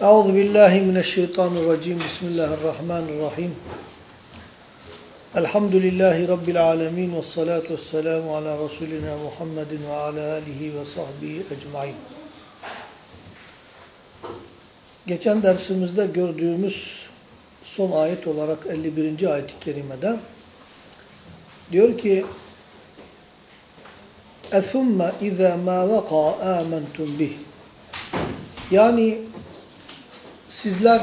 Euzu billahi mineşşeytanirracim. Bismillahirrahmanirrahim. Elhamdülillahi rabbil alamin ve salatu vesselamu ala resulina Muhammedin ve ala alihi ve sahbihi ecmaîn. Geçen dersimizde gördüğümüz son ayet olarak 51. ayet-i kerimede diyor ki: "Esumma iza ma vaqa amantum bih." Yani sizler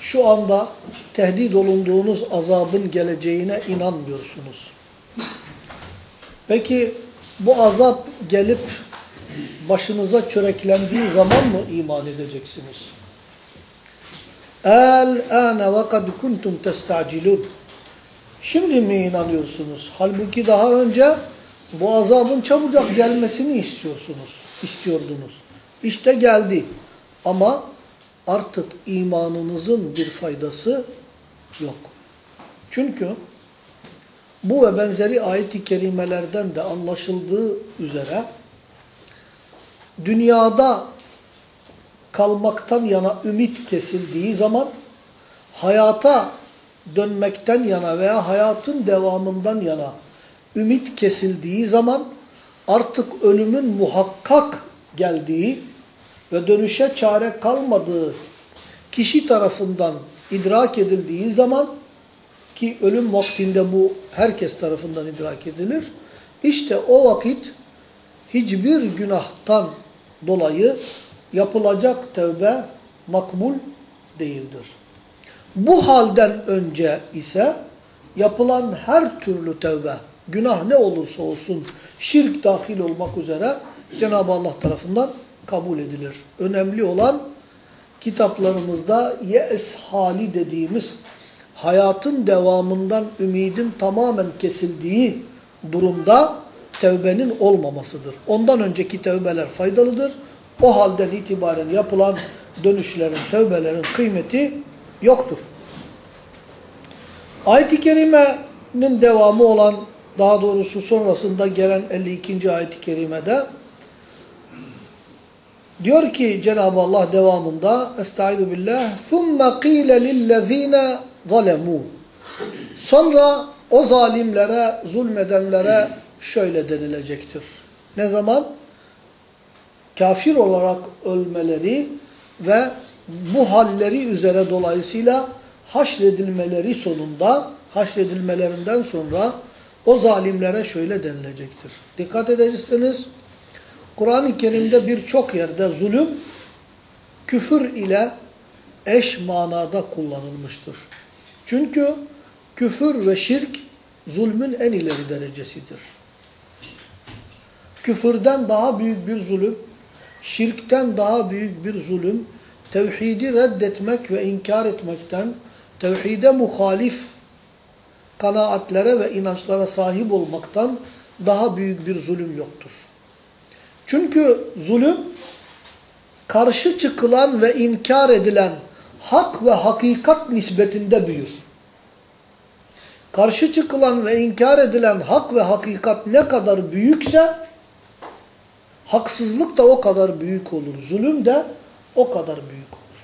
şu anda tehdit olunduğunuz azabın geleceğine inanmıyorsunuz. Peki bu azap gelip başınıza çöreklendiği zaman mı iman edeceksiniz? El-âne ve kad kuntum testacilun. Şimdi mi inanıyorsunuz? Halbuki daha önce bu azabın çabucak gelmesini istiyorsunuz, istiyordunuz. İşte geldi. Ama artık imanınızın bir faydası yok. Çünkü bu ve benzeri ayet-i kerimelerden de anlaşıldığı üzere dünyada kalmaktan yana ümit kesildiği zaman hayata dönmekten yana veya hayatın devamından yana ümit kesildiği zaman artık ölümün muhakkak geldiği ve dönüşe çare kalmadığı kişi tarafından idrak edildiği zaman ki ölüm vaktinde bu herkes tarafından idrak edilir. İşte o vakit hiçbir günahtan dolayı yapılacak tevbe makbul değildir. Bu halden önce ise yapılan her türlü tevbe, günah ne olursa olsun şirk dahil olmak üzere Cenab-ı Allah tarafından kabul edilir. Önemli olan kitaplarımızda yes hali dediğimiz hayatın devamından ümidin tamamen kesildiği durumda tevbenin olmamasıdır. Ondan önceki tevbeler faydalıdır. O halden itibaren yapılan dönüşlerin, tevbelerin kıymeti yoktur. Ayet-i Kerime'nin devamı olan, daha doğrusu sonrasında gelen 52. ayet-i kerimede diyor ki Cenab-ı Allah devamında Estaizu billah ثُمَّ قِيلَ لِلَّذ۪ينَ ظَلَمُوا Sonra o zalimlere, zulmedenlere şöyle denilecektir. Ne zaman? Kafir olarak ölmeleri ve bu halleri üzere dolayısıyla haşredilmeleri sonunda, haşredilmelerinden sonra o zalimlere şöyle denilecektir. Dikkat edeceksiniz, Kur'an-ı Kerim'de birçok yerde zulüm, küfür ile eş manada kullanılmıştır. Çünkü küfür ve şirk zulmün en ileri derecesidir. Küfürden daha büyük bir zulüm, şirkten daha büyük bir zulüm, tevhidi reddetmek ve inkar etmekten, tevhide muhalif kanaatlere ve inançlara sahip olmaktan daha büyük bir zulüm yoktur. Çünkü zulüm, karşı çıkılan ve inkar edilen hak ve hakikat nispetinde büyür. Karşı çıkılan ve inkar edilen hak ve hakikat ne kadar büyükse, haksızlık da o kadar büyük olur. Zulüm de o kadar büyük olur.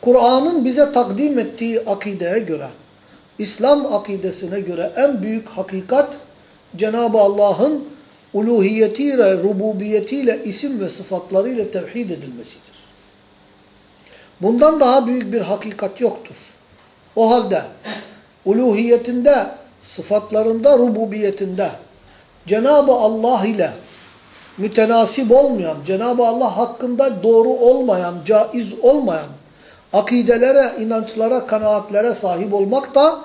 Kur'an'ın bize takdim ettiği akideye göre, İslam akidesine göre en büyük hakikat, Cenab-ı Allah'ın uluhiyetiyle, rububiyetiyle, isim ve sıfatlarıyla tevhid edilmesidir. Bundan daha büyük bir hakikat yoktur. O halde uluhiyetinde, sıfatlarında, rububiyetinde Cenab-ı Allah ile mütenasip olmayan, Cenab-ı Allah hakkında doğru olmayan, caiz olmayan akidelere, inançlara, kanaatlere sahip olmak da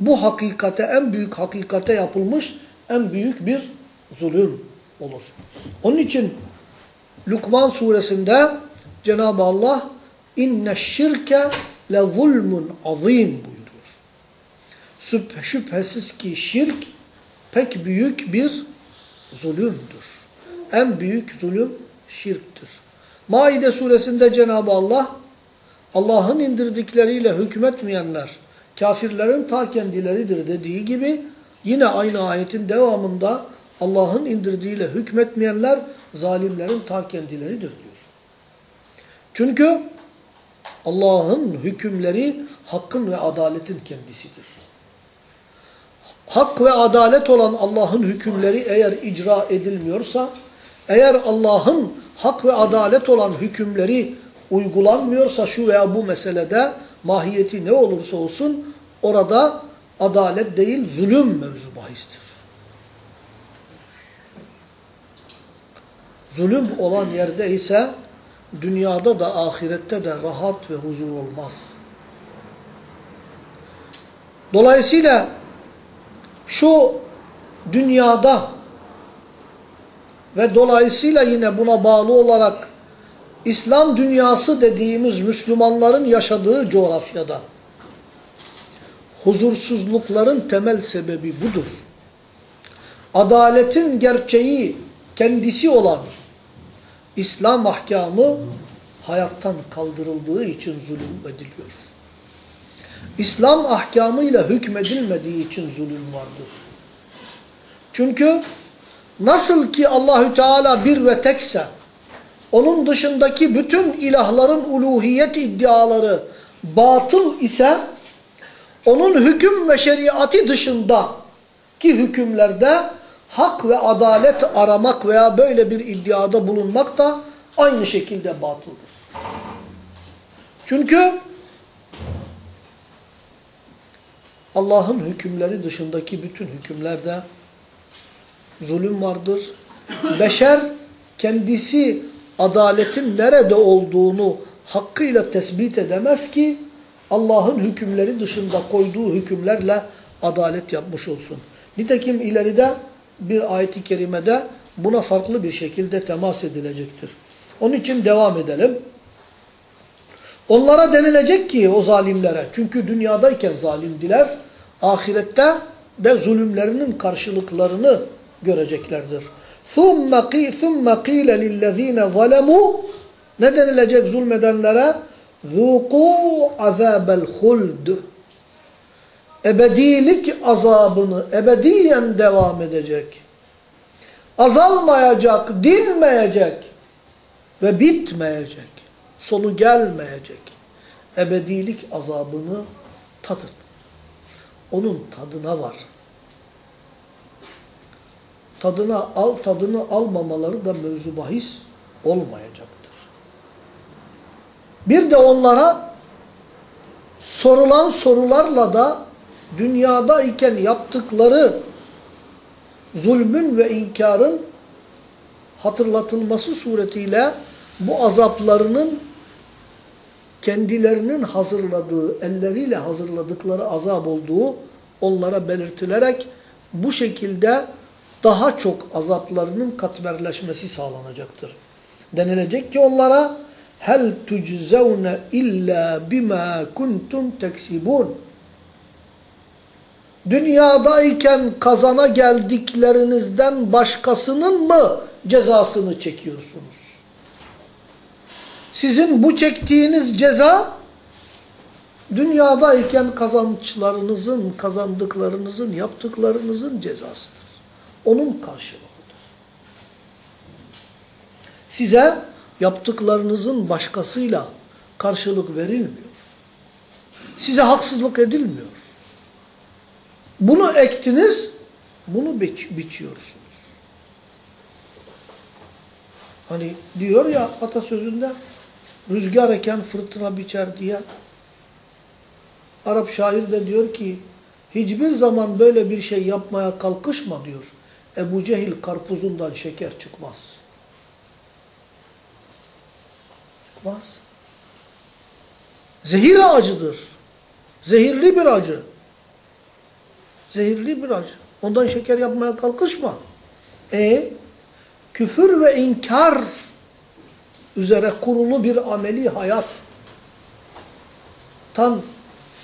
bu hakikate, en büyük hakikate yapılmış en büyük bir zulüm olur. Onun için Lukman suresinde Cenab-ı Allah inne şirke le zulmun azim buyuruyor. Şüphesiz ki şirk pek büyük bir zulümdür. En büyük zulüm şirktir. Maide suresinde Cenab-ı Allah Allah'ın indirdikleriyle hükmetmeyenler kafirlerin ta kendileridir dediği gibi yine aynı ayetin devamında Allah'ın indirdiğiyle hükmetmeyenler zalimlerin ta kendileridir diyor. Çünkü Allah'ın hükümleri hakkın ve adaletin kendisidir. Hak ve adalet olan Allah'ın hükümleri eğer icra edilmiyorsa, eğer Allah'ın hak ve adalet olan hükümleri uygulanmıyorsa şu veya bu meselede mahiyeti ne olursa olsun orada adalet değil zulüm mevzu bahistir. Zulüm olan yerde ise dünyada da ahirette de rahat ve huzur olmaz. Dolayısıyla şu dünyada ve dolayısıyla yine buna bağlı olarak İslam dünyası dediğimiz Müslümanların yaşadığı coğrafyada huzursuzlukların temel sebebi budur. Adaletin gerçeği kendisi olan İslam ahkamı hayattan kaldırıldığı için zulüm ediliyor. İslam ahkamıyla hükmedilmediği için zulüm vardır. Çünkü nasıl ki Allahü Teala bir ve tekse onun dışındaki bütün ilahların uluhiyet iddiaları batıl ise onun hüküm ve şeriatı dışında ki hükümlerde hak ve adalet aramak veya böyle bir iddiada bulunmak da aynı şekilde batıldır. Çünkü Allah'ın hükümleri dışındaki bütün hükümlerde zulüm vardır. Beşer kendisi adaletin nerede olduğunu hakkıyla tespit edemez ki Allah'ın hükümleri dışında koyduğu hükümlerle adalet yapmış olsun. Nitekim ileride bir ayet-i kerimede buna farklı bir şekilde temas edilecektir. Onun için devam edelim. Onlara denilecek ki o zalimlere, çünkü dünyadayken zalimdiler, ahirette de zulümlerinin karşılıklarını göreceklerdir. ثُمَّ قِيلَ لِلَّذ۪ينَ ظَلَمُوا Ne denilecek zulmedenlere? ذُوقُوا عَذَابَ الْخُلْدِ Ebedilik azabını ebediyen devam edecek. Azalmayacak, dinmeyecek ve bitmeyecek. Sonu gelmeyecek. Ebedilik azabını tadın. Onun tadına var. Tadına al, tadını almamaları da mevzu bahis olmayacaktır. Bir de onlara sorulan sorularla da dünyada iken yaptıkları zulmün ve inkarın hatırlatılması suretiyle bu azaplarının kendilerinin hazırladığı, elleriyle hazırladıkları azap olduğu onlara belirtilerek bu şekilde daha çok azaplarının katmerleşmesi sağlanacaktır. Denilecek ki onlara hel tuczevne illa bima kuntum teksibun. Dünyadayken kazana geldiklerinizden başkasının mı cezasını çekiyorsunuz? Sizin bu çektiğiniz ceza dünyadayken kazançlarınızın, kazandıklarınızın, yaptıklarınızın cezasıdır. Onun karşılığıdır. Size yaptıklarınızın başkasıyla karşılık verilmiyor. Size haksızlık edilmiyor. Bunu ektiniz, bunu biç, biçiyorsunuz. Hani diyor ya atasözünde rüzgar eken fırtına biçer diye. Arap şair de diyor ki hiçbir zaman böyle bir şey yapmaya kalkışma diyor. Ebu Cehil karpuzundan şeker çıkmaz. Çıkmaz. Zehir ağacıdır. Zehirli bir acı. Zehirli bir acı. Ondan şeker yapmaya kalkışma. E küfür ve inkar üzere kurulu bir ameli hayat tan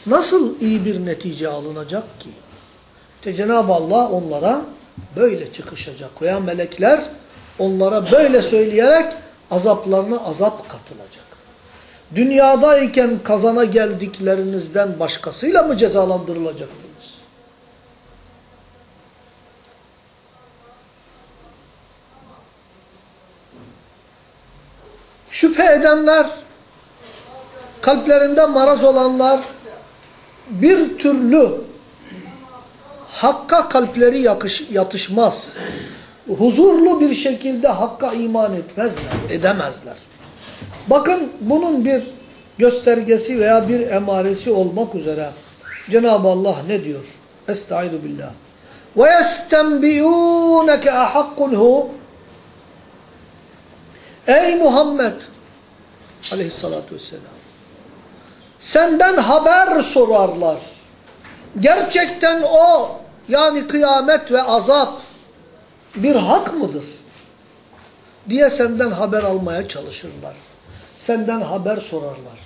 nasıl iyi bir netice alınacak ki? İşte Cenab-ı Allah onlara böyle çıkışacak veya melekler onlara böyle söyleyerek azaplarına azap katılacak. Dünyadayken kazana geldiklerinizden başkasıyla mı cezalandırılacaktınız? Şüphe edenler kalplerinde maraz olanlar bir türlü hakka kalpleri yakış, yatışmaz. Huzurlu bir şekilde hakka iman etmezler, edemezler. Bakın bunun bir göstergesi veya bir emaresi olmak üzere Cenab-ı Allah ne diyor? Estaizu billah. وَيَسْتَنْبِيُونَكَ أَحَقٌ هُ Ey Muhammed aleyhissalatü vesselam senden haber sorarlar. Gerçekten o yani kıyamet ve azap bir hak mıdır? diye senden haber almaya çalışırlar. Senden haber sorarlar.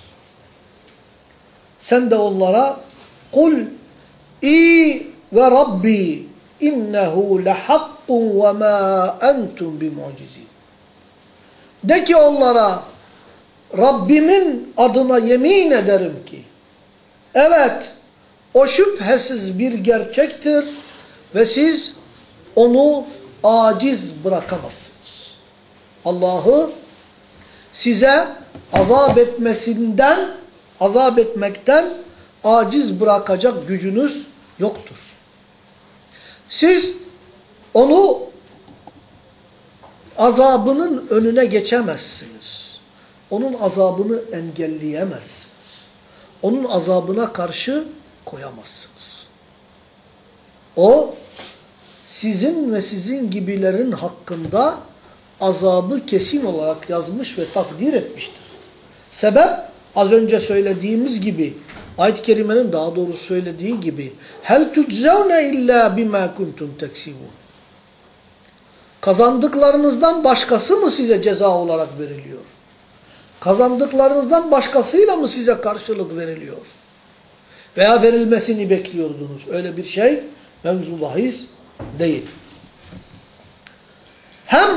Sen de onlara kul i ve rabbi innehu lehakkun ve ma entum bimucizin. De ki onlara Rabbimin adına yemin ederim ki evet o şüphesiz bir gerçektir ve siz onu aciz bırakamazsınız. Allah'ı size azap etmesinden, azap etmekten aciz bırakacak gücünüz yoktur. Siz onu azabının önüne geçemezsiniz. Onun azabını engelleyemezsiniz. Onun azabına karşı koyamazsınız. O sizin ve sizin gibilerin hakkında azabı kesin olarak yazmış ve takdir etmiştir. Sebep az önce söylediğimiz gibi ayet-i kerimenin daha doğrusu söylediği gibi hel tuczevne illa bima kuntum teksibun. Kazandıklarınızdan başkası mı size ceza olarak veriliyor? Kazandıklarınızdan başkasıyla mı size karşılık veriliyor? Veya verilmesini bekliyordunuz. Öyle bir şey mevzu bahis değil. Hem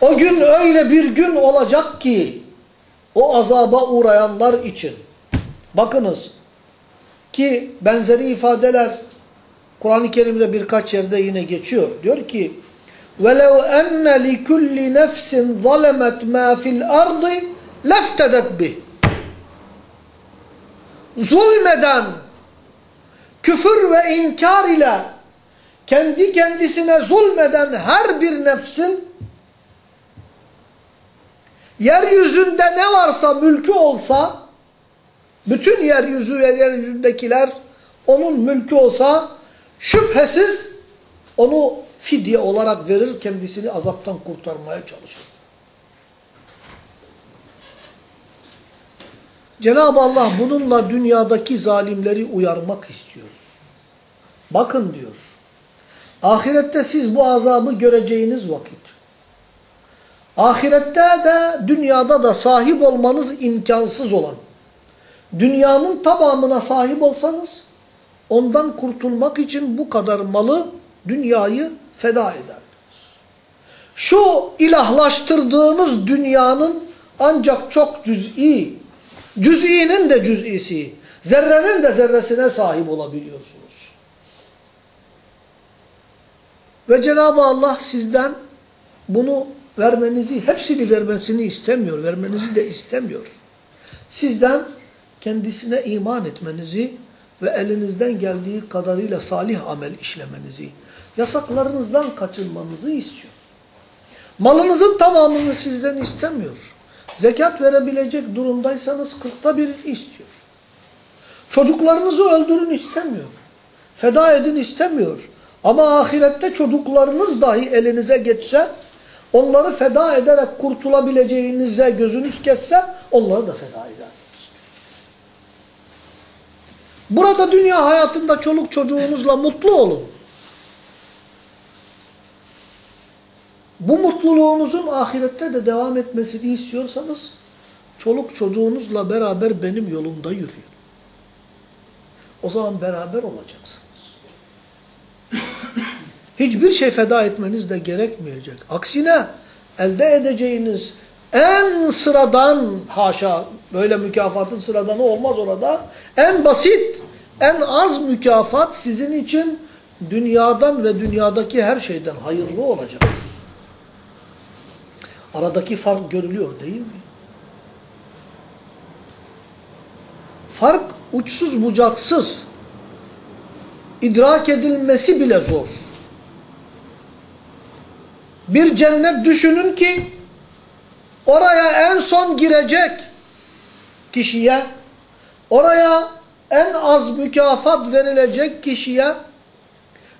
o gün öyle bir gün olacak ki o azaba uğrayanlar için bakınız ki benzeri ifadeler Kur'an-ı Kerim'de birkaç yerde yine geçiyor. Diyor ki وَلَوْ أَنَّ لِكُلِّ نَفْسٍ ظَلَمَتْ مَا فِي الْأَرْضِ لَفْتَدَتْ بِهِ Zulmeden, küfür ve inkar ile kendi kendisine zulmeden her bir nefsin yeryüzünde ne varsa mülkü olsa bütün yeryüzü ve yeryüzündekiler onun mülkü olsa şüphesiz onu fidye olarak verir kendisini azaptan kurtarmaya çalışır. Cenab-ı Allah bununla dünyadaki zalimleri uyarmak istiyor. Bakın diyor. Ahirette siz bu azabı göreceğiniz vakit. Ahirette de dünyada da sahip olmanız imkansız olan. Dünyanın tamamına sahip olsanız ondan kurtulmak için bu kadar malı, dünyayı feda ederdiniz. Şu ilahlaştırdığınız dünyanın ancak çok cüz'i, cüz'inin de cüz'isi, zerrenin de zerresine sahip olabiliyorsunuz. Ve Cenab-ı Allah sizden bunu vermenizi, hepsini vermesini istemiyor, vermenizi de istemiyor. Sizden kendisine iman etmenizi ve elinizden geldiği kadarıyla salih amel işlemenizi, yasaklarınızdan kaçınmanızı istiyor. Malınızın tamamını sizden istemiyor. Zekat verebilecek durumdaysanız kırkta birini istiyor. Çocuklarınızı öldürün istemiyor. Feda edin istemiyor. Ama ahirette çocuklarınız dahi elinize geçse, onları feda ederek kurtulabileceğinizde gözünüz kesse, onları da feda eder. Burada dünya hayatında çoluk çocuğunuzla mutlu olun. Bu mutluluğunuzun ahirette de devam etmesini istiyorsanız, çoluk çocuğunuzla beraber benim yolumda yürüyün. O zaman beraber olacaksınız. Hiçbir şey feda etmeniz de gerekmeyecek. Aksine elde edeceğiniz en sıradan, haşa böyle mükafatın sıradanı olmaz orada, en basit, en az mükafat sizin için dünyadan ve dünyadaki her şeyden hayırlı olacaktır. Aradaki fark görülüyor değil mi? fark uçsuz bucaksız idrak edilmesi bile zor. Bir cennet düşünün ki oraya en son girecek kişiye, oraya en az mükafat verilecek kişiye,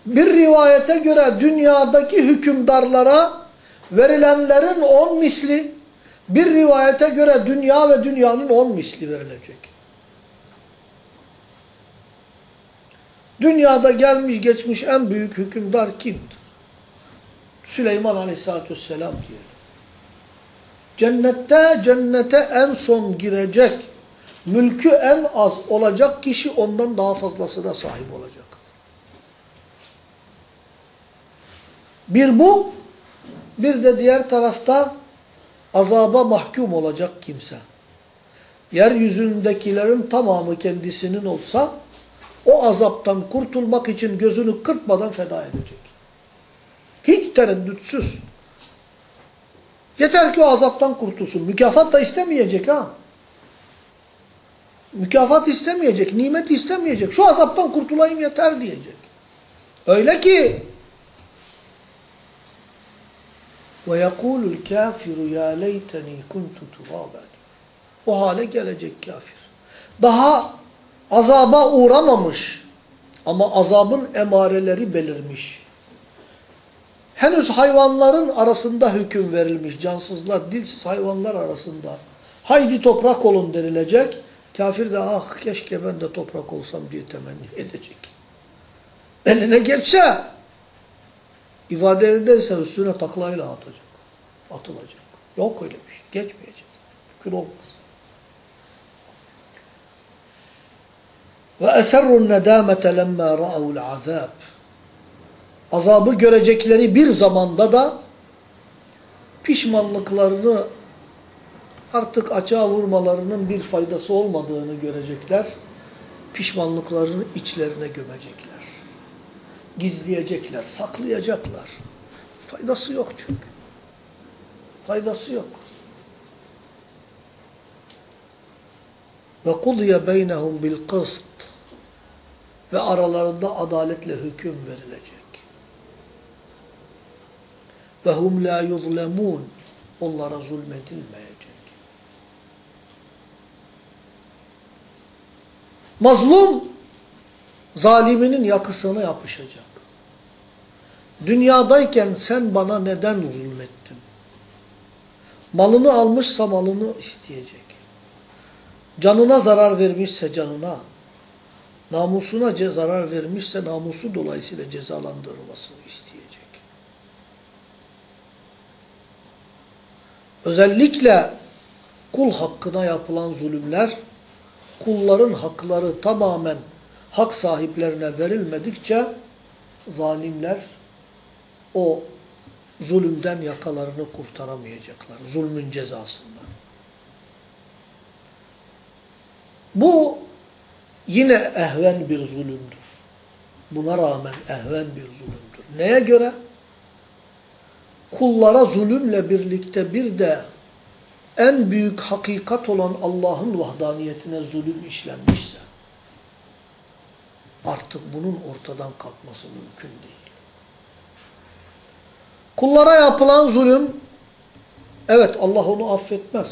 bir rivayete göre dünyadaki hükümdarlara verilenlerin on misli, bir rivayete göre dünya ve dünyanın on misli verilecek. Dünyada gelmiş geçmiş en büyük hükümdar kimdir? Süleyman Aleyhisselatü Vesselam diyelim. Cennette cennete en son girecek, mülkü en az olacak kişi ondan daha fazlasına sahip olacak. Bir bu, bir de diğer tarafta azaba mahkum olacak kimse. Yeryüzündekilerin tamamı kendisinin olsa, o azaptan kurtulmak için gözünü kırpmadan feda edecek. Hiç tereddütsüz. Yeter ki o azaptan kurtulsun. Mükafat da istemeyecek ha. Mükafat istemeyecek, nimet istemeyecek. Şu azaptan kurtulayım yeter diyecek. Öyle ki Ve yekulul kafiru ya leyteni kuntu turaben. O hale gelecek kafir. Daha azaba uğramamış ama azabın emareleri belirmiş. Henüz hayvanların arasında hüküm verilmiş. Cansızlar, dilsiz hayvanlar arasında. Haydi toprak olun denilecek. Kafir de ah keşke ben de toprak olsam diye temenni edecek. Eline geçse ifadelerindeyse üstüne taklayla atacak. Atılacak. Yok öyle bir şey. Geçmeyecek. Mümkün olmaz. Ve eserrun nedamete lemma ra'ul azab. Azabı görecekleri bir zamanda da pişmanlıklarını artık açığa vurmalarının bir faydası olmadığını görecekler. Pişmanlıklarını içlerine gömecekler. Gizleyecekler, saklayacaklar. Faydası yok çünkü. Faydası yok. Ve kudiye beynehum bil kıst ve aralarında adaletle hüküm verilecek. Ve hum la yuzlemun onlara zulmedilmeyecek. Mazlum zaliminin yakısına yapışacak. Dünyadayken sen bana neden zulmettin? Malını almışsa malını isteyecek. Canına zarar vermişse canına, namusuna zarar vermişse namusu dolayısıyla cezalandırılmasını isteyecek. Özellikle kul hakkına yapılan zulümler, kulların hakları tamamen hak sahiplerine verilmedikçe zalimler o zulümden yakalarını kurtaramayacaklar. Zulmün cezasından. Bu yine ehven bir zulümdür. Buna rağmen ehven bir zulümdür. Neye göre? Kullara zulümle birlikte bir de en büyük hakikat olan Allah'ın vahdaniyetine zulüm işlenmişse artık bunun ortadan kalkması mümkün değil. Kullara yapılan zulüm evet Allah onu affetmez.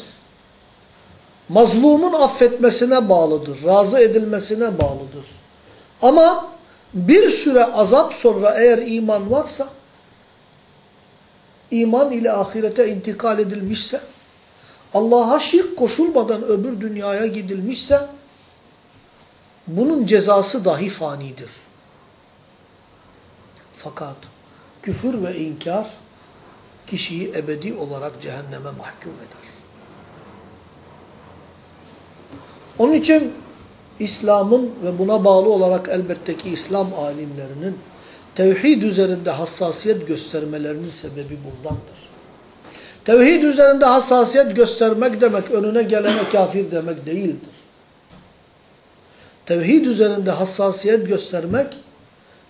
Mazlumun affetmesine bağlıdır. Razı edilmesine bağlıdır. Ama bir süre azap sonra eğer iman varsa iman ile ahirete intikal edilmişse Allah'a şirk koşulmadan öbür dünyaya gidilmişse bunun cezası dahi fanidir. Fakat küfür ve inkar kişiyi ebedi olarak cehenneme mahkum eder. Onun için İslam'ın ve buna bağlı olarak elbette ki İslam alimlerinin tevhid üzerinde hassasiyet göstermelerinin sebebi bundandır. Tevhid üzerinde hassasiyet göstermek demek önüne gelene kafir demek değildir. Tevhid üzerinde hassasiyet göstermek,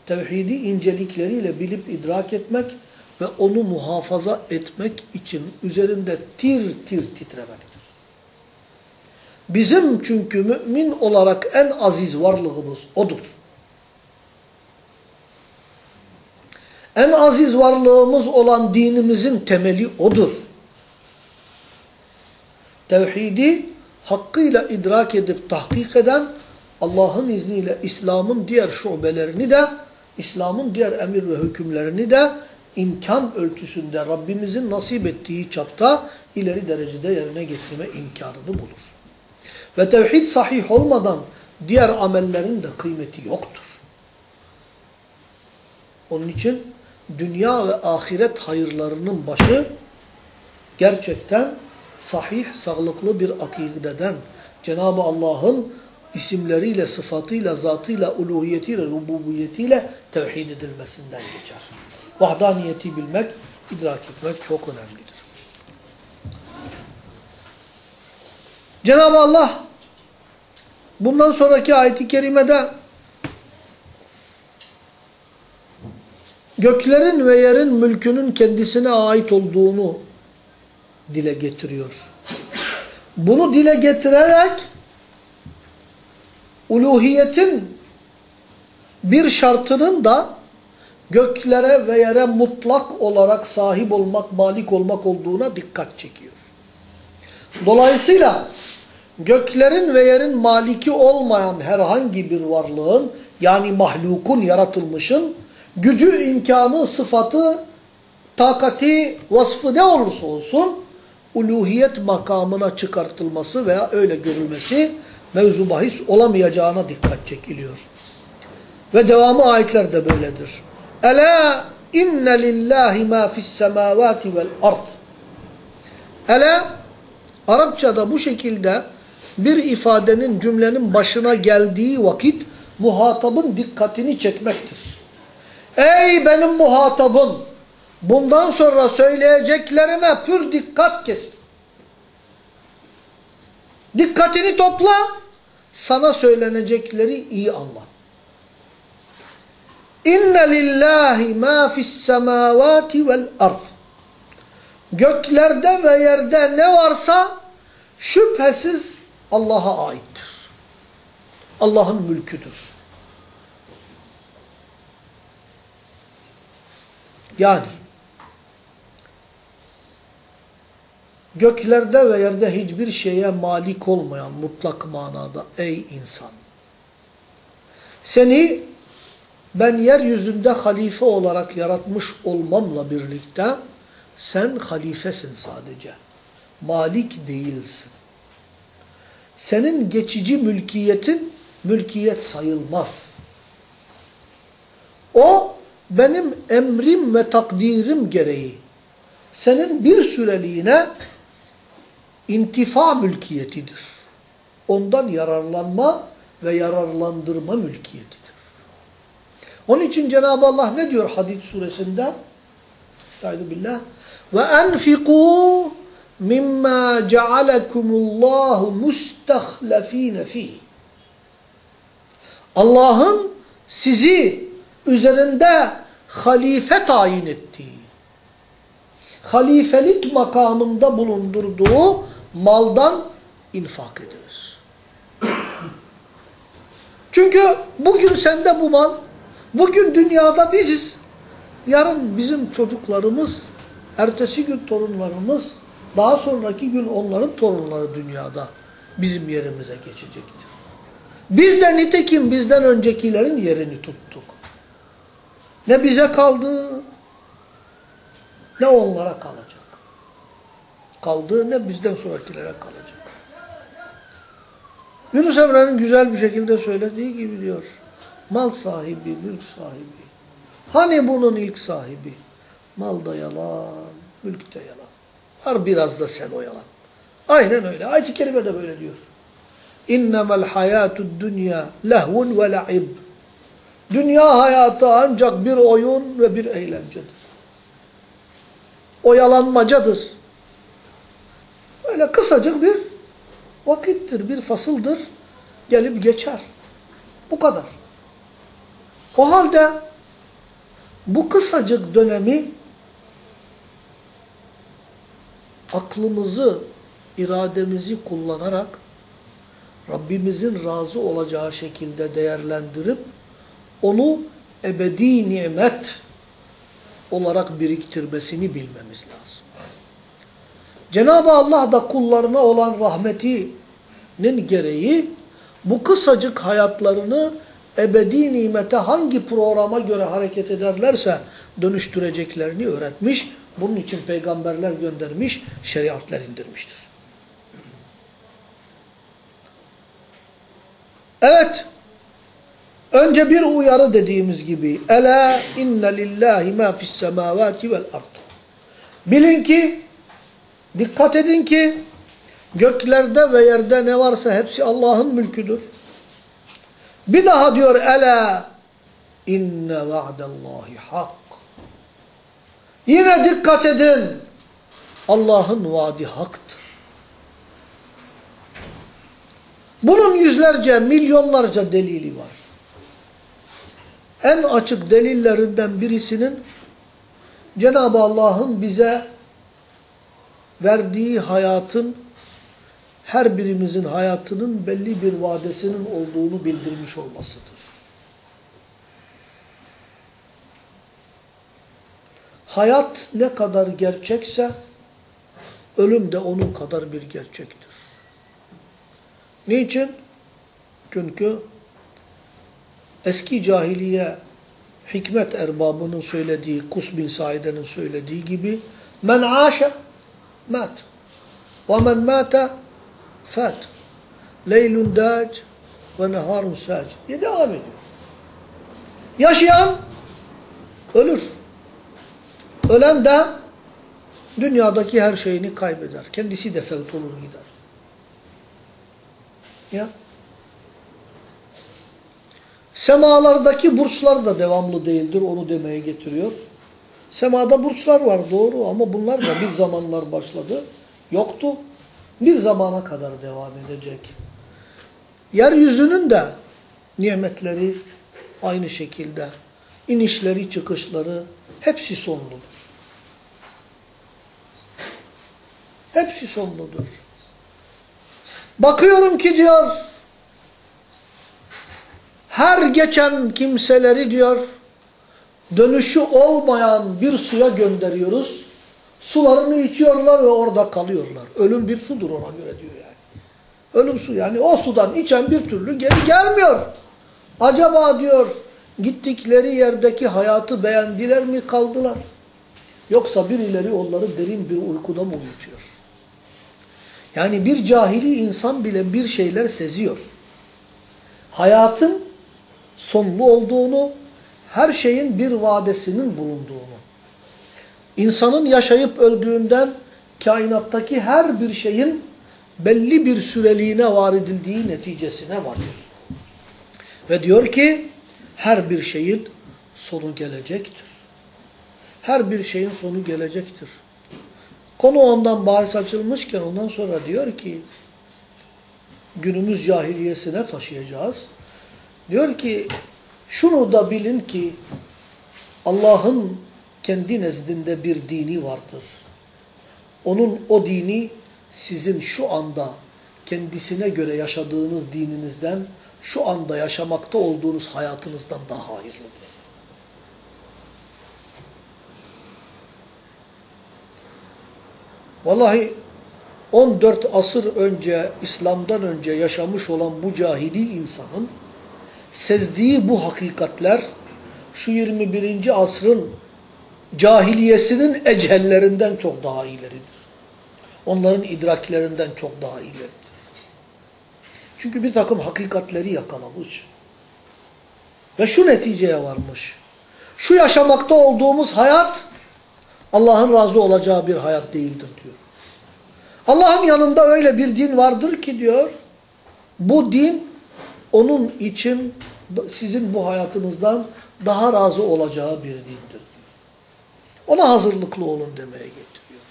tevhidi incelikleriyle bilip idrak etmek ve onu muhafaza etmek için üzerinde tir tir titremektir. Bizim çünkü mümin olarak en aziz varlığımız odur. En aziz varlığımız olan dinimizin temeli odur. Tevhidi hakkıyla idrak edip tahkik eden Allah'ın izniyle İslam'ın diğer şubelerini de İslam'ın diğer emir ve hükümlerini de imkan ölçüsünde Rabbimizin nasip ettiği çapta ileri derecede yerine getirme imkanını bulur. Ve tevhid sahih olmadan diğer amellerin de kıymeti yoktur. Onun için dünya ve ahiret hayırlarının başı gerçekten sahih, sağlıklı bir akideden Cenab-ı Allah'ın isimleriyle, sıfatıyla, zatıyla, uluhiyetiyle, rububiyetiyle tevhid edilmesinden geçer. Vahdaniyeti bilmek, idrak etmek çok önemlidir. Cenab-ı Allah bundan sonraki ayet-i kerimede göklerin ve yerin mülkünün kendisine ait olduğunu dile getiriyor. Bunu dile getirerek uluhiyetin bir şartının da göklere ve yere mutlak olarak sahip olmak, malik olmak olduğuna dikkat çekiyor. Dolayısıyla göklerin ve yerin maliki olmayan herhangi bir varlığın yani mahlukun, yaratılmışın gücü, imkanı, sıfatı, takati, vasfı ne olursa olsun uluhiyet makamına çıkartılması veya öyle görülmesi mevzu bahis olamayacağına dikkat çekiliyor. Ve devamı ayetlerde böyledir. Ela inne lillahi ma fis semavati vel ard. Ela Arapçada bu şekilde bir ifadenin cümlenin başına geldiği vakit muhatabın dikkatini çekmektir. Ey benim muhatabım! Bundan sonra söyleyeceklerime pür dikkat kesin. Dikkatini topla, sana söylenecekleri iyi anla. İnne lillahi ma fis semavati vel ard. Göklerde ve yerde ne varsa şüphesiz Allah'a aittir. Allah'ın mülküdür. Yani göklerde ve yerde hiçbir şeye malik olmayan mutlak manada ey insan. Seni ben yeryüzünde halife olarak yaratmış olmamla birlikte sen halifesin sadece. Malik değilsin. Senin geçici mülkiyetin mülkiyet sayılmaz. O benim emrim ve takdirim gereği senin bir süreliğine intifa mülkiyetidir. Ondan yararlanma ve yararlandırma mülkiyetidir. Onun için Cenab-ı Allah ne diyor Hadid suresinde? Estaizu. Ve enfikû mimma cealekumullahu mustahlefine fih. Allah'ın sizi üzerinde halife tayin ettiği, halifelik makamında bulundurduğu maldan infak ediniz. Çünkü bugün sende bu mal, bugün dünyada biziz. Yarın bizim çocuklarımız, ertesi gün torunlarımız, daha sonraki gün onların torunları dünyada bizim yerimize geçecektir. Biz de nitekim bizden öncekilerin yerini tuttuk. Ne bize kaldı, ne onlara kalacak. Kaldığı ne bizden sonrakilere kalacak. Yunus Emre'nin güzel bir şekilde söylediği gibi diyor. Mal sahibi, mülk sahibi. Hani bunun ilk sahibi? Mal da yalan, mülk de yalan. Var biraz da sen o yalan. Aynen öyle. Ayet-i Kerime de böyle diyor. İnnemel hayatud dünya lehvun ve la'ib. Dünya hayatı ancak bir oyun ve bir eğlencedir. Oyalanmacadır. Öyle kısacık bir vakittir, bir fasıldır. Gelip geçer. Bu kadar. O halde bu kısacık dönemi aklımızı, irademizi kullanarak Rabbimizin razı olacağı şekilde değerlendirip onu ebedi nimet olarak biriktirmesini bilmemiz lazım. Cenab-ı Allah da kullarına olan rahmetinin gereği bu kısacık hayatlarını ebedi nimete hangi programa göre hareket ederlerse dönüştüreceklerini öğretmiş. Bunun için peygamberler göndermiş, şeriatlar indirmiştir. Evet. Önce bir uyarı dediğimiz gibi. Ela inne lillahi ma fis semavati vel ard. Bilin ki, dikkat edin ki, göklerde ve yerde ne varsa hepsi Allah'ın mülküdür. Bir daha diyor Ela inne va'dallahi hak. Yine dikkat edin. Allah'ın vaadi haktır. Bunun yüzlerce, milyonlarca delili var. En açık delillerinden birisinin Cenab-ı Allah'ın bize verdiği hayatın her birimizin hayatının belli bir vadesinin olduğunu bildirmiş olmasıdır. Hayat ne kadar gerçekse ölüm de onun kadar bir gerçektir. Niçin? Çünkü eski cahiliye hikmet erbabının söylediği, Kus bin Saide'nin söylediği gibi men aşa mat mata fat leylun dac ve neharun sac diye devam ediyor. Yaşayan ölür. Ölen de dünyadaki her şeyini kaybeder. Kendisi de fevt olur gider. Ya. Semalardaki burçlar da devamlı değildir. Onu demeye getiriyor. Semada burçlar var doğru ama bunlar da bir zamanlar başladı. Yoktu. Bir zamana kadar devam edecek. Yeryüzünün de nimetleri aynı şekilde. inişleri çıkışları hepsi sonludur. Hepsi sonludur. Bakıyorum ki diyor, her geçen kimseleri diyor, dönüşü olmayan bir suya gönderiyoruz. Sularını içiyorlar ve orada kalıyorlar. Ölüm bir sudur ona göre diyor yani. Ölüm su yani o sudan içen bir türlü geri gelmiyor. Acaba diyor gittikleri yerdeki hayatı beğendiler mi kaldılar? Yoksa birileri onları derin bir uykuda mı uyutuyor? Yani bir cahili insan bile bir şeyler seziyor. Hayatın sonlu olduğunu, her şeyin bir vadesinin bulunduğunu, insanın yaşayıp öldüğünden kainattaki her bir şeyin belli bir süreliğine var edildiği neticesine varıyor. Ve diyor ki her bir şeyin sonu gelecektir. Her bir şeyin sonu gelecektir. Konu ondan bahis açılmışken ondan sonra diyor ki günümüz cahiliyesine taşıyacağız. Diyor ki şunu da bilin ki Allah'ın kendi nezdinde bir dini vardır. Onun o dini sizin şu anda kendisine göre yaşadığınız dininizden, şu anda yaşamakta olduğunuz hayatınızdan daha hayırlıdır. Vallahi 14 asır önce, İslam'dan önce yaşamış olan bu cahili insanın sezdiği bu hakikatler şu 21. asrın cahiliyesinin ecellerinden çok daha ileridir. Onların idraklerinden çok daha ileridir. Çünkü bir takım hakikatleri yakalamış. Ve şu neticeye varmış. Şu yaşamakta olduğumuz hayat Allah'ın razı olacağı bir hayat değildir diyor. Allah'ın yanında öyle bir din vardır ki diyor, bu din onun için sizin bu hayatınızdan daha razı olacağı bir dindir. Ona hazırlıklı olun demeye getiriyor.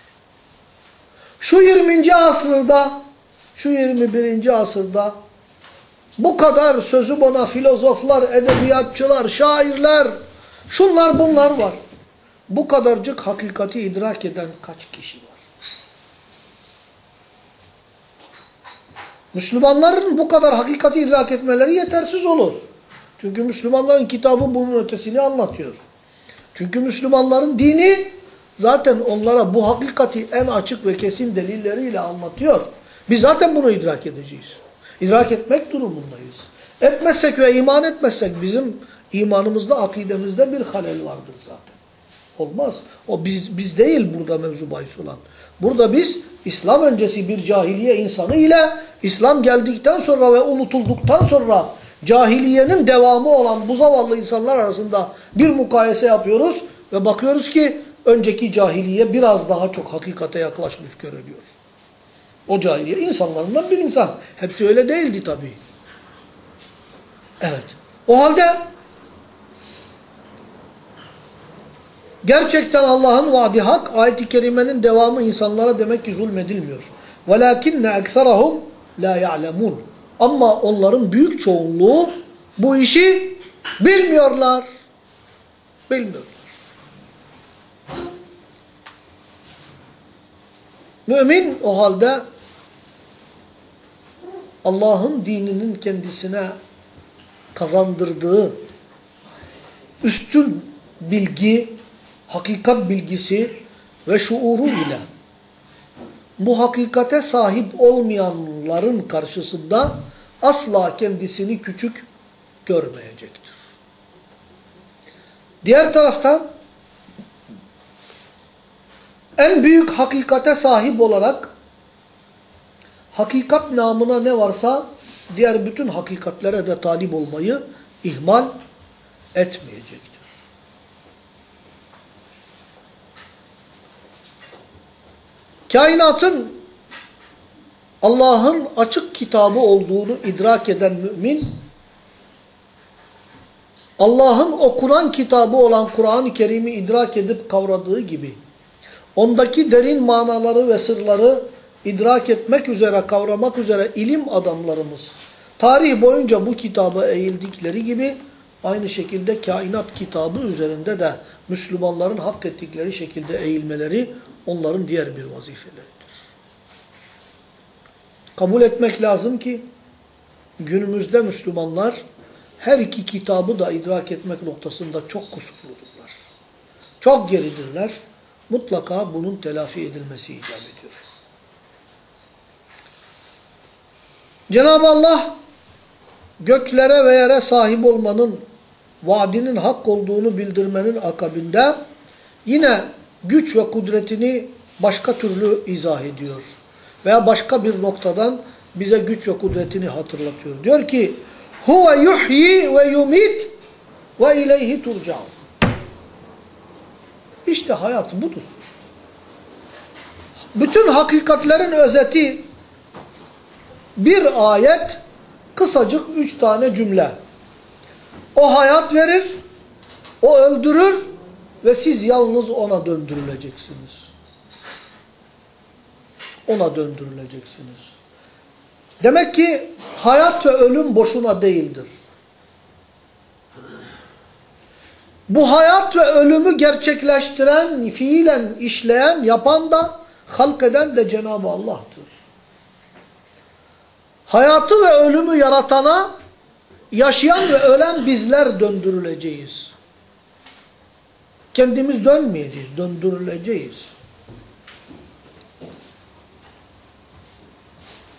Şu 20. asırda, şu 21. asırda bu kadar sözü bana filozoflar, edebiyatçılar, şairler, şunlar bunlar var. Bu kadarcık hakikati idrak eden kaç kişi var? Müslümanların bu kadar hakikati idrak etmeleri yetersiz olur. Çünkü Müslümanların kitabı bunun ötesini anlatıyor. Çünkü Müslümanların dini zaten onlara bu hakikati en açık ve kesin delilleriyle anlatıyor. Biz zaten bunu idrak edeceğiz. İdrak etmek durumundayız. Etmezsek ve iman etmezsek bizim imanımızda, akidemizde bir halel vardır zaten. Olmaz. O biz, biz değil burada mevzu bahis olan. Burada biz İslam öncesi bir cahiliye insanı ile İslam geldikten sonra ve unutulduktan sonra cahiliyenin devamı olan bu zavallı insanlar arasında bir mukayese yapıyoruz ve bakıyoruz ki önceki cahiliye biraz daha çok hakikate yaklaşmış görülüyor. O cahiliye insanlarından bir insan. Hepsi öyle değildi tabii. Evet. O halde gerçekten Allah'ın vaadi hak, ayet-i kerimenin devamı insanlara demek ki zulmedilmiyor. وَلَاكِنَّ اَكْثَرَهُمْ لَا يَعْلَمُونَ Ama onların büyük çoğunluğu bu işi bilmiyorlar. Bilmiyorlar. Mümin o halde Allah'ın dininin kendisine kazandırdığı üstün bilgi, hakikat bilgisi ve şuuru ile bu hakikate sahip olmayanların karşısında asla kendisini küçük görmeyecektir. Diğer taraftan en büyük hakikate sahip olarak hakikat namına ne varsa diğer bütün hakikatlere de talip olmayı ihmal etmeyecektir. Kainatın Allah'ın açık kitabı olduğunu idrak eden mümin, Allah'ın okunan kitabı olan Kur'an-ı Kerim'i idrak edip kavradığı gibi, ondaki derin manaları ve sırları idrak etmek üzere, kavramak üzere ilim adamlarımız, tarih boyunca bu kitaba eğildikleri gibi, aynı şekilde kainat kitabı üzerinde de Müslümanların hak ettikleri şekilde eğilmeleri onların diğer bir vazifeleridir. Kabul etmek lazım ki günümüzde Müslümanlar her iki kitabı da idrak etmek noktasında çok kusurludurlar. Çok geridirler. Mutlaka bunun telafi edilmesi icap ediyor. Cenab-ı Allah göklere ve yere sahip olmanın vaadinin hak olduğunu bildirmenin akabinde yine güç ve kudretini başka türlü izah ediyor. Veya başka bir noktadan bize güç ve kudretini hatırlatıyor. Diyor ki huve yuhyi ve yumit ve ileyhi turcaun. İşte hayat budur. Bütün hakikatlerin özeti bir ayet, kısacık üç tane cümle. O hayat verir, o öldürür ve siz yalnız ona döndürüleceksiniz. Ona döndürüleceksiniz. Demek ki hayat ve ölüm boşuna değildir. Bu hayat ve ölümü gerçekleştiren, fiilen işleyen, yapan da, halk eden de Cenab-ı Allah'tır. Hayatı ve ölümü yaratana, yaşayan ve ölen bizler döndürüleceğiz. Kendimiz dönmeyeceğiz, döndürüleceğiz.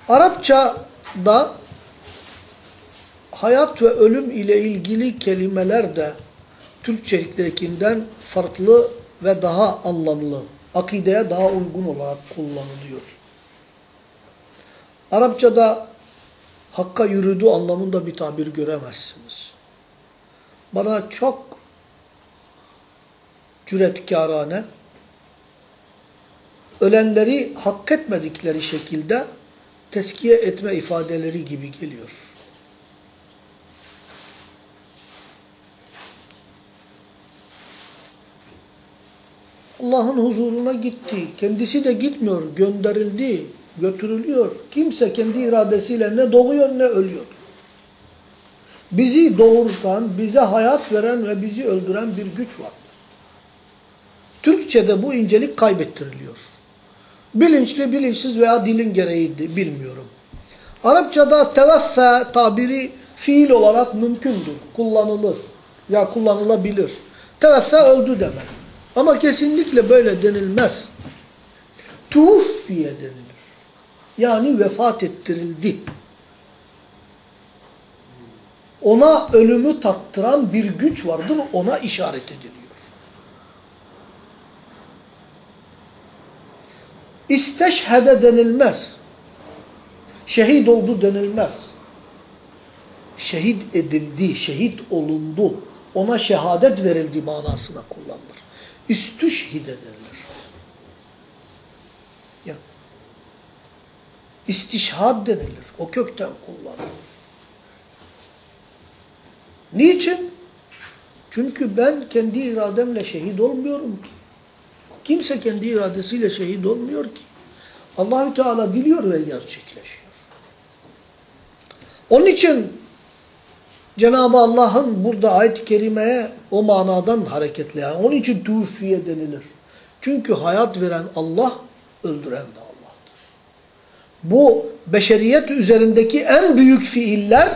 Arapçada hayat ve ölüm ile ilgili kelimeler de Türkçedekinden farklı ve daha anlamlı, akideye daha uygun olarak kullanılıyor. Arapçada hakka yürüdü anlamında bir tabir göremezsiniz. Bana çok cüretkârane, ölenleri hak etmedikleri şekilde teskiye etme ifadeleri gibi geliyor. Allah'ın huzuruna gitti. Kendisi de gitmiyor, gönderildi, götürülüyor. Kimse kendi iradesiyle ne doğuyor ne ölüyor. Bizi doğurtan, bize hayat veren ve bizi öldüren bir güç var. Türkçe'de bu incelik kaybettiriliyor. Bilinçli, bilinçsiz veya dilin gereğiydi bilmiyorum. Arapçada teveffe tabiri fiil olarak mümkündür, kullanılır ya kullanılabilir. Teveffe öldü demek. Ama kesinlikle böyle denilmez. Tuuffiye denilir. Yani vefat ettirildi. Ona ölümü tattıran bir güç vardır, ona işaret ediliyor. İsteşhede denilmez. Şehit oldu denilmez. Şehit edildi, şehit olundu. Ona şehadet verildi manasına kullanılır. İstüşhide denilir. Ya. İstişhad denilir. O kökten kullanılır. Niçin? Çünkü ben kendi irademle şehit olmuyorum ki. Kimse kendi iradesiyle şehit olmuyor ki. Allahü Teala diliyor ve gerçekleşiyor. Onun için Cenab-ı Allah'ın burada ayet-i kerimeye o manadan hareketle. Yani onun için tüfiye denilir. Çünkü hayat veren Allah, öldüren de. Bu beşeriyet üzerindeki en büyük fiiller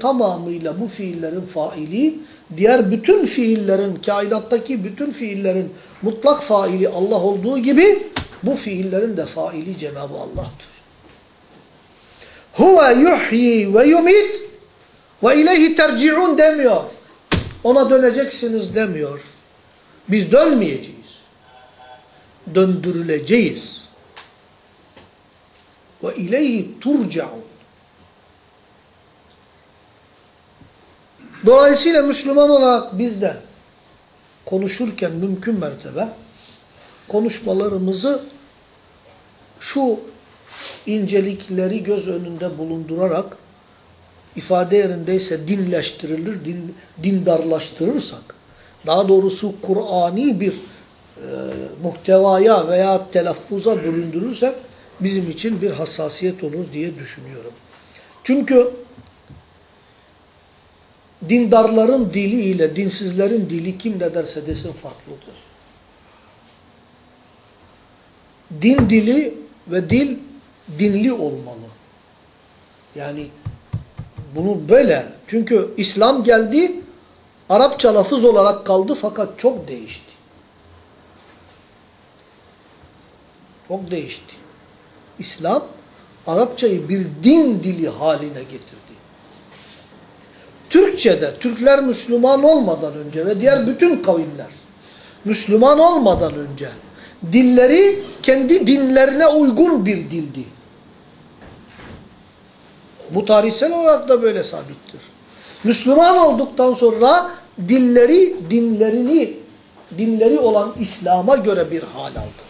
tamamıyla bu fiillerin faili, diğer bütün fiillerin, kainattaki bütün fiillerin mutlak faili Allah olduğu gibi bu fiillerin de faili Cenab-ı Allah'tır. Huve yuhyi ve yumit ve ileyhi terci'un demiyor. Ona döneceksiniz demiyor. Biz dönmeyeceğiz. Döndürüleceğiz. Ve ileyhi turca'un. Dolayısıyla Müslüman olarak biz de konuşurken mümkün mertebe konuşmalarımızı şu incelikleri göz önünde bulundurarak ifade yerindeyse dinleştirilir, din, dindarlaştırırsak, daha doğrusu Kur'ani bir e, muhtevaya veya telaffuza büründürürsek bizim için bir hassasiyet olur diye düşünüyorum. Çünkü dindarların dili ile dinsizlerin dili kim ne derse desin farklıdır. Din dili ve dil dinli olmalı. Yani bunu böyle. Çünkü İslam geldi, Arapça lafız olarak kaldı fakat çok değişti. Çok değişti. İslam, Arapçayı bir din dili haline getirdi. Türkçe'de Türkler Müslüman olmadan önce ve diğer bütün kavimler Müslüman olmadan önce dilleri kendi dinlerine uygun bir dildi. Bu tarihsel olarak da böyle sabittir. Müslüman olduktan sonra dilleri, dinlerini, dinleri olan İslam'a göre bir hal aldı.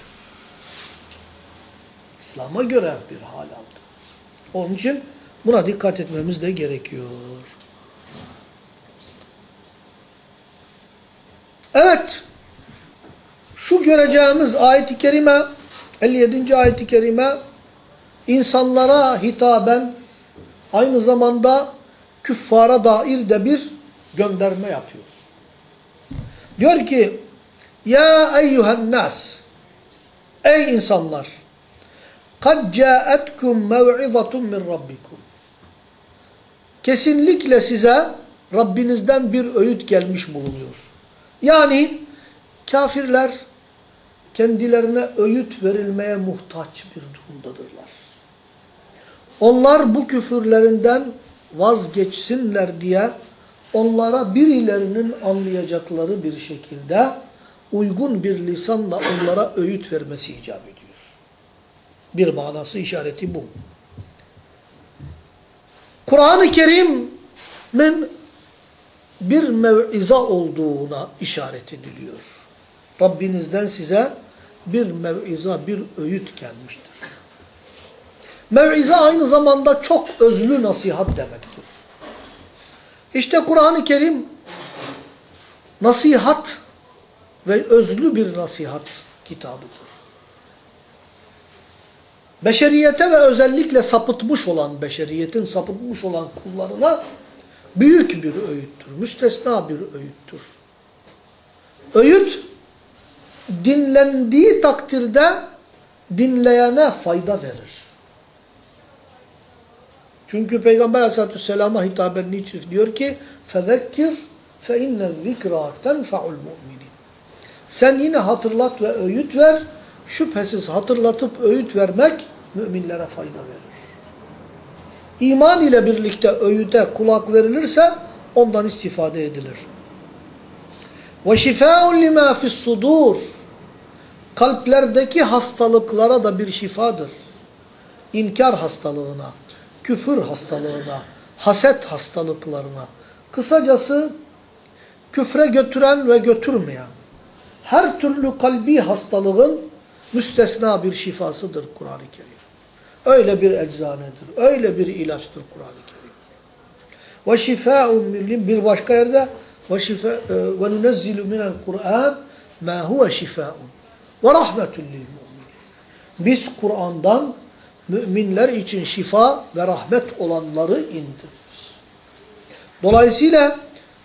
İslam'a göre bir hal aldı. Onun için buna dikkat etmemiz de gerekiyor. Evet, şu göreceğimiz ayet-i kerime, 57. ayet-i kerime, insanlara hitaben aynı zamanda küffara dair de bir gönderme yapıyor. Diyor ki, Ya eyyühen nas, ey insanlar, kad caetkum mev'izatun min rabbikum. Kesinlikle size Rabbinizden bir öğüt gelmiş bulunuyor. Yani kafirler kendilerine öğüt verilmeye muhtaç bir durumdadırlar. Onlar bu küfürlerinden vazgeçsinler diye onlara birilerinin anlayacakları bir şekilde uygun bir lisanla onlara öğüt vermesi icap. Bir manası işareti bu. Kur'an-ı Kerim'in bir mev'iza olduğuna işaret ediliyor. Rabbinizden size bir mev'iza, bir öğüt gelmiştir. Mev'iza aynı zamanda çok özlü nasihat demektir. İşte Kur'an-ı Kerim nasihat ve özlü bir nasihat kitabıdır Beşeriyete ve özellikle sapıtmış olan, beşeriyetin sapıtmış olan kullarına büyük bir öğüttür. Müstesna bir öğüttür. Öğüt, dinlendiği takdirde dinleyene fayda verir. Çünkü Peygamber aleyhissalatü vesselama hitaben niçin diyor ki فَذَكِّرْ فَاِنَّ الذِّكْرَى تَنْفَعُ الْمُؤْمِنِينَ Sen yine hatırlat ve öğüt ver. Şüphesiz hatırlatıp öğüt vermek müminlere fayda verir. İman ile birlikte öğüde kulak verilirse ondan istifade edilir. Ve şifaun lima fis sudur. Kalplerdeki hastalıklara da bir şifadır. İnkar hastalığına, küfür hastalığına, haset hastalıklarına. Kısacası küfre götüren ve götürmeyen her türlü kalbi hastalığın müstesna bir şifasıdır Kur'an-ı Kerim. Öyle bir eczanedir, öyle bir ilaçtır Kur'an-ı Kerim. Ve şifaun bir başka yerde ve şifa ve nunezzilu minel Kur'an ma huve şifaun ve rahmetun lil. Biz Kur'an'dan müminler için şifa ve rahmet olanları indiririz. Dolayısıyla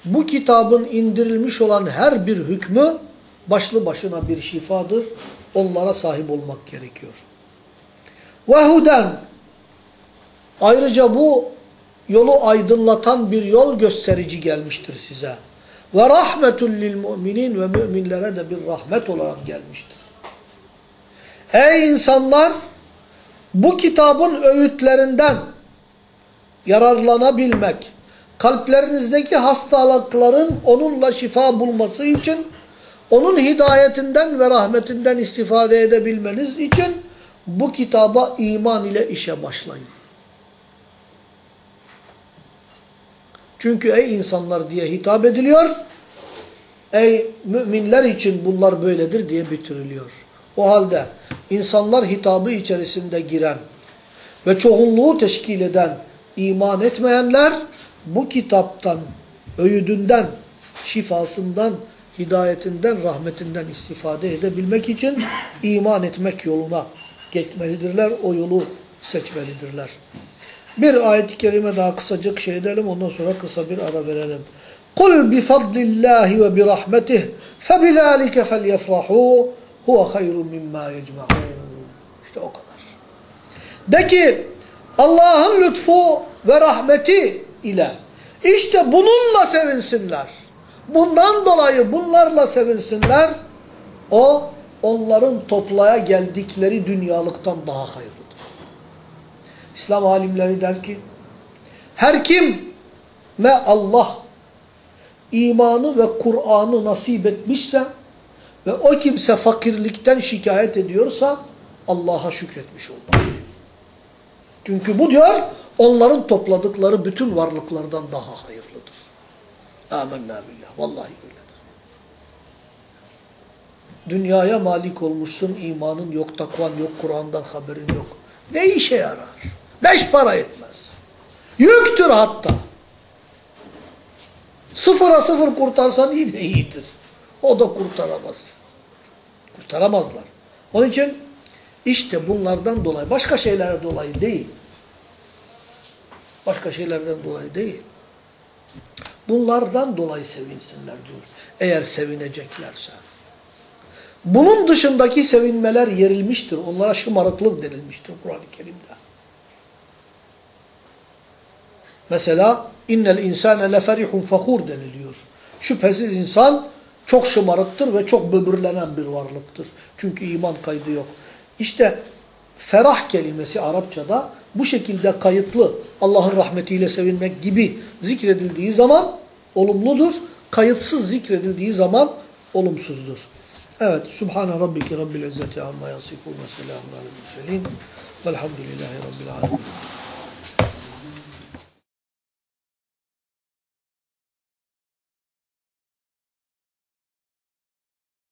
bu kitabın indirilmiş olan her bir hükmü başlı başına bir şifadır. Onlara sahip olmak gerekiyor. Ve huden ayrıca bu yolu aydınlatan bir yol gösterici gelmiştir size. Ve rahmetul lil müminin ve müminlere de bir rahmet olarak gelmiştir. Ey insanlar bu kitabın öğütlerinden yararlanabilmek, kalplerinizdeki hastalıkların onunla şifa bulması için, onun hidayetinden ve rahmetinden istifade edebilmeniz için bu kitaba iman ile işe başlayın. Çünkü ey insanlar diye hitap ediliyor, ey müminler için bunlar böyledir diye bitiriliyor. O halde insanlar hitabı içerisinde giren ve çoğunluğu teşkil eden iman etmeyenler bu kitaptan, öğüdünden, şifasından, hidayetinden, rahmetinden istifade edebilmek için iman etmek yoluna geçmelidirler. O yolu seçmelidirler. Bir ayet-i kerime daha kısacık şey edelim. Ondan sonra kısa bir ara verelim. قُلْ بِفَضْلِ اللّٰهِ وَبِرَحْمَتِهِ فَبِذَٰلِكَ فَلْيَفْرَحُوا huve hayrun mimma yecma'un. İşte o kadar. De ki Allah'ın lütfu ve rahmeti ile işte bununla sevinsinler. Bundan dolayı bunlarla sevinsinler. O onların toplaya geldikleri dünyalıktan daha hayırlıdır. İslam alimleri der ki her kim me Allah imanı ve Kur'an'ı nasip etmişse ve o kimse fakirlikten şikayet ediyorsa Allah'a şükretmiş olmaz. Çünkü bu diyor onların topladıkları bütün varlıklardan daha hayırlıdır. Amenna billah. Vallahi öyledir. Dünyaya malik olmuşsun, imanın yok, takvan yok, Kur'an'dan haberin yok. Ne işe yarar? Beş para etmez. Yüktür hatta. Sıfıra sıfır kurtarsan yine iyidir. O da kurtaramaz. Kurtaramazlar. Onun için işte bunlardan dolayı, başka şeylere dolayı değil. Başka şeylerden dolayı değil. Bunlardan dolayı sevinsinler diyor. Eğer sevineceklerse. Bunun dışındaki sevinmeler yerilmiştir. Onlara şımarıklık denilmiştir Kur'an-ı Kerim'de. Mesela innel insane leferihun fakhur deniliyor. Şüphesiz insan çok şımarıktır ve çok böbürlenen bir varlıktır. Çünkü iman kaydı yok. İşte ferah kelimesi Arapçada bu şekilde kayıtlı Allah'ın rahmetiyle sevinmek gibi zikredildiği zaman olumludur. Kayıtsız zikredildiği zaman olumsuzdur. Evet. Subhane rabbike rabbil izzeti amma yasifun ve selamun aleyhi ve sellem. Velhamdülillahi rabbil alemin.